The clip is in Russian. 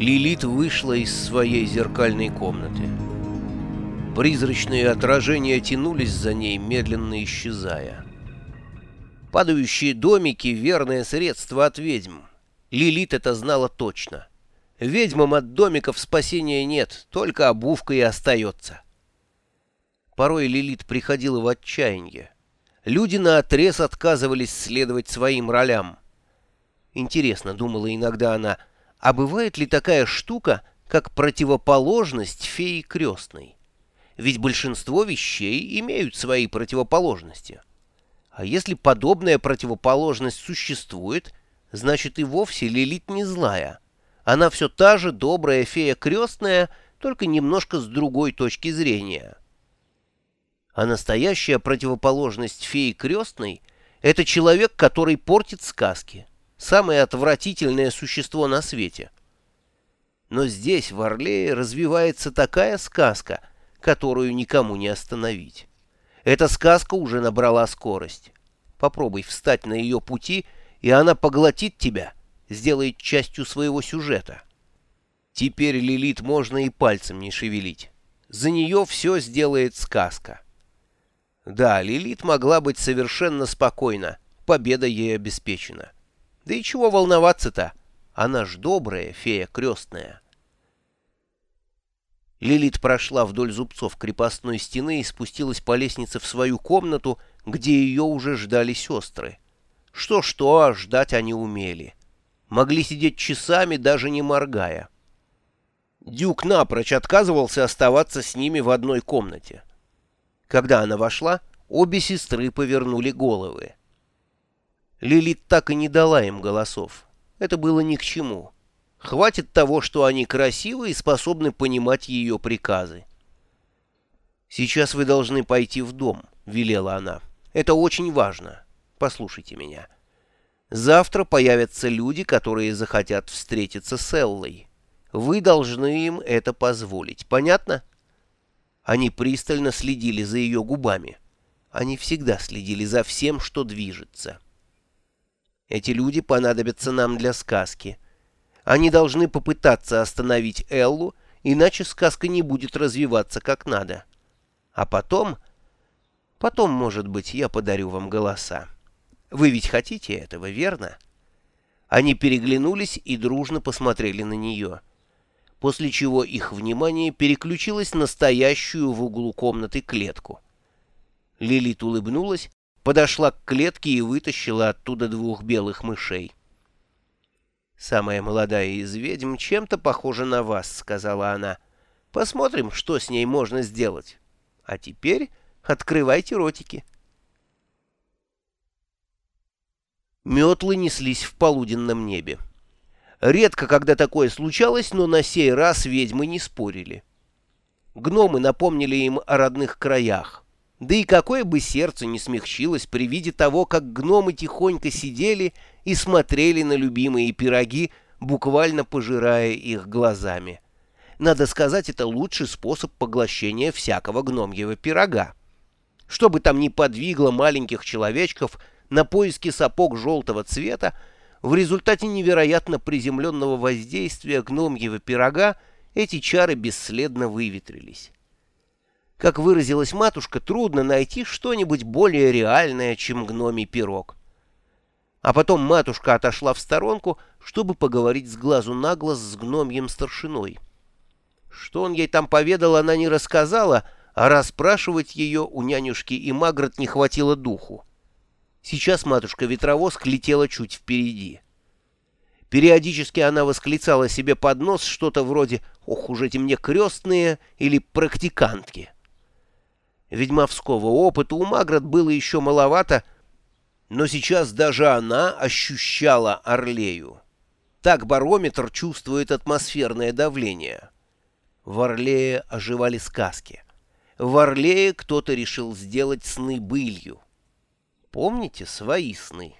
Лилит вышла из своей зеркальной комнаты. Призрачные отражения тянулись за ней, медленно исчезая. Падающие домики — верное средство от ведьм. Лилит это знала точно. Ведьмам от домиков спасения нет, только обувка и остается. Порой Лилит приходила в отчаяние. Люди наотрез отказывались следовать своим ролям. Интересно, думала иногда она, а бывает ли такая штука, как противоположность феи крестной? Ведь большинство вещей имеют свои противоположности. А если подобная противоположность существует, значит и вовсе Лилит не злая. Она все та же добрая фея крестная, только немножко с другой точки зрения. А настоящая противоположность феи крестной — это человек, который портит сказки самое отвратительное существо на свете. Но здесь, в Орлее, развивается такая сказка, которую никому не остановить. Эта сказка уже набрала скорость. Попробуй встать на ее пути, и она поглотит тебя, сделает частью своего сюжета. Теперь Лилит можно и пальцем не шевелить. За нее все сделает сказка. Да, Лилит могла быть совершенно спокойна, победа ей обеспечена. Да и чего волноваться-то? Она ж добрая фея крестная. Лилит прошла вдоль зубцов крепостной стены и спустилась по лестнице в свою комнату, где ее уже ждали сестры. Что-что, а ждать они умели. Могли сидеть часами, даже не моргая. Дюк напрочь отказывался оставаться с ними в одной комнате. Когда она вошла, обе сестры повернули головы. Лилит так и не дала им голосов. Это было ни к чему. Хватит того, что они красивы и способны понимать ее приказы. «Сейчас вы должны пойти в дом», — велела она. «Это очень важно. Послушайте меня. Завтра появятся люди, которые захотят встретиться с Эллой. Вы должны им это позволить. Понятно?» Они пристально следили за ее губами. Они всегда следили за всем, что движется. Эти люди понадобятся нам для сказки. Они должны попытаться остановить Эллу, иначе сказка не будет развиваться как надо. А потом... Потом, может быть, я подарю вам голоса. Вы ведь хотите этого, верно?» Они переглянулись и дружно посмотрели на нее, после чего их внимание переключилось на стоящую в углу комнаты клетку. Лилит улыбнулась подошла к клетке и вытащила оттуда двух белых мышей. «Самая молодая из ведьм чем-то похожа на вас», — сказала она. «Посмотрим, что с ней можно сделать. А теперь открывайте ротики». Метлы неслись в полуденном небе. Редко, когда такое случалось, но на сей раз ведьмы не спорили. Гномы напомнили им о родных краях. Да и какое бы сердце не смягчилось при виде того, как гномы тихонько сидели и смотрели на любимые пироги, буквально пожирая их глазами. Надо сказать, это лучший способ поглощения всякого гномьего пирога. Что бы там ни подвигло маленьких человечков на поиски сапог желтого цвета, в результате невероятно приземленного воздействия гномьего пирога эти чары бесследно выветрились. Как выразилась матушка, трудно найти что-нибудь более реальное, чем гномий пирог. А потом матушка отошла в сторонку, чтобы поговорить с глазу на глаз с гномьем старшиной. Что он ей там поведал, она не рассказала, а расспрашивать ее у нянюшки и Магрот не хватило духу. Сейчас матушка-ветровоск летела чуть впереди. Периодически она восклицала себе под нос что-то вроде «Ох уж эти мне крестные» или «практикантки». Ведьмовского опыта у Маград было еще маловато, но сейчас даже она ощущала Орлею. Так барометр чувствует атмосферное давление. В Орлее оживали сказки. В Орлее кто-то решил сделать сны былью. Помните свои сны?